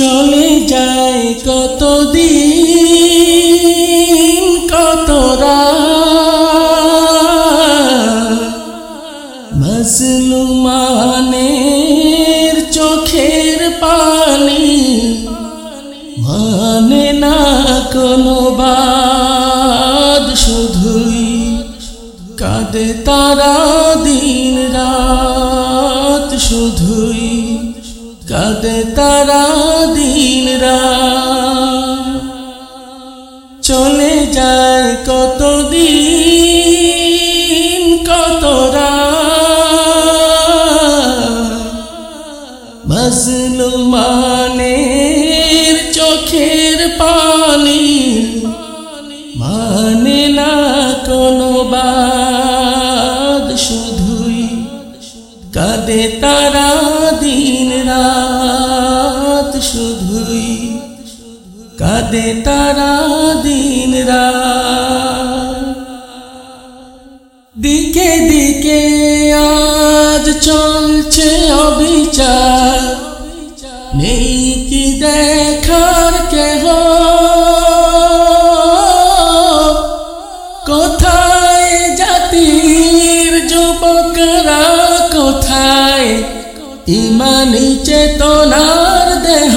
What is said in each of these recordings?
চলে যায় কত দিন কত মজলুমানের চোখের পানি মানে না কোনো বাদ, শুধুই কাঁদে তারা দিন রাত শুধুই কাঁদে তারা দিন চলে যায় কত দিন কত মজলুমানের কাঁদে তারা দিন দিকে দিকে আজ চলছে অবিচার। নেই কি দেখার কেহ। কোথায় জাতির যুবকরা, কোথায় ইমানি চেতনার দেহ?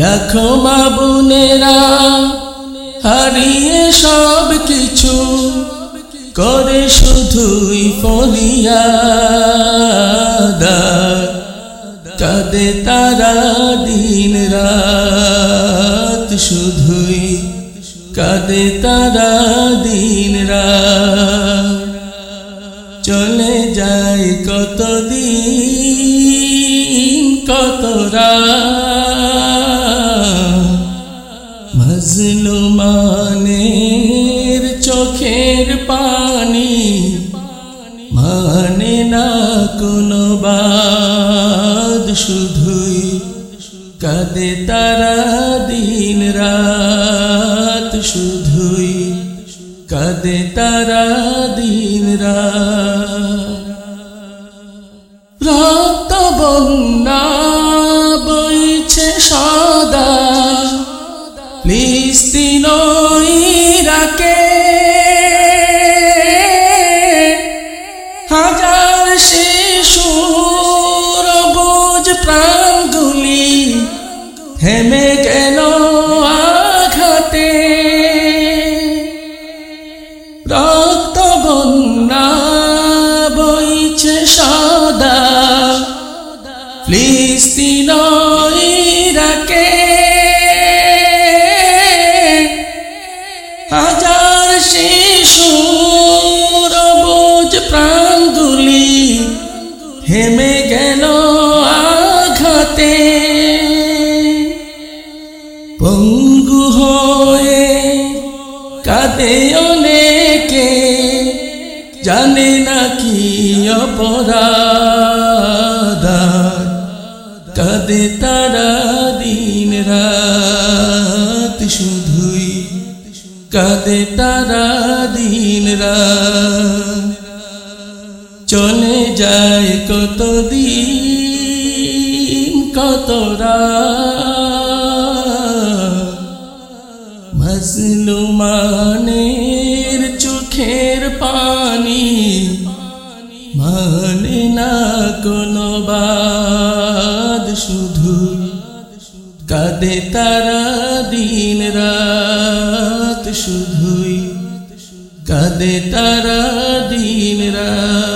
লাখো মাবুনেরা হারিয়ে সব কিছু করে শুধুই ফরিয়াদা কাঁদে তারা দিন রাত, শুধুই কাঁদে তারা দিন রাত। চলে যায় কত মজলুমানের চোখের পানি মানে না কোনো বাদ, শুধুই কাঁদে তারা দিন রাত, শুধুই কাঁদে তারা দিন রাত। রক্ত বন্যা শিশুর বোঝ প্রাণগুলি হেমে গেল আঘাতে? রক্ত বন্যা বইছে সদা। ফিলিস্তিন হেমে গেল আঘাতে। পঙ্গু হয়ে কাঁদে অনেকে, জানে না কি অপরাধ। কাঁদে তারা দিন রাত শুধুই। কাঁদে তারা দিন রাত। চলে যায় কত দিন কত মজলুমানের চোখের পানি মানে না কোনো বাদ, শুধু কাঁদে তারা দিন রাত, শুধুই কাঁদে তারা দিন রাত।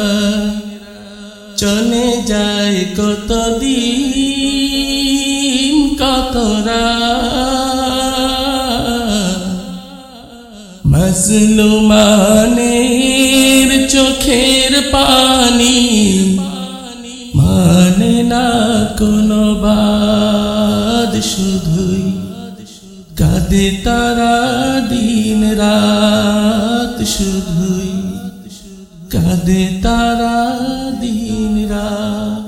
চলে যায় কত দিন কত মজলুমানের চোখের পানি মানে না কোনো বাদ, শুধুই কাঁদে তারা দিন রাত, শুধুই কাঁদে তারা দিন রাত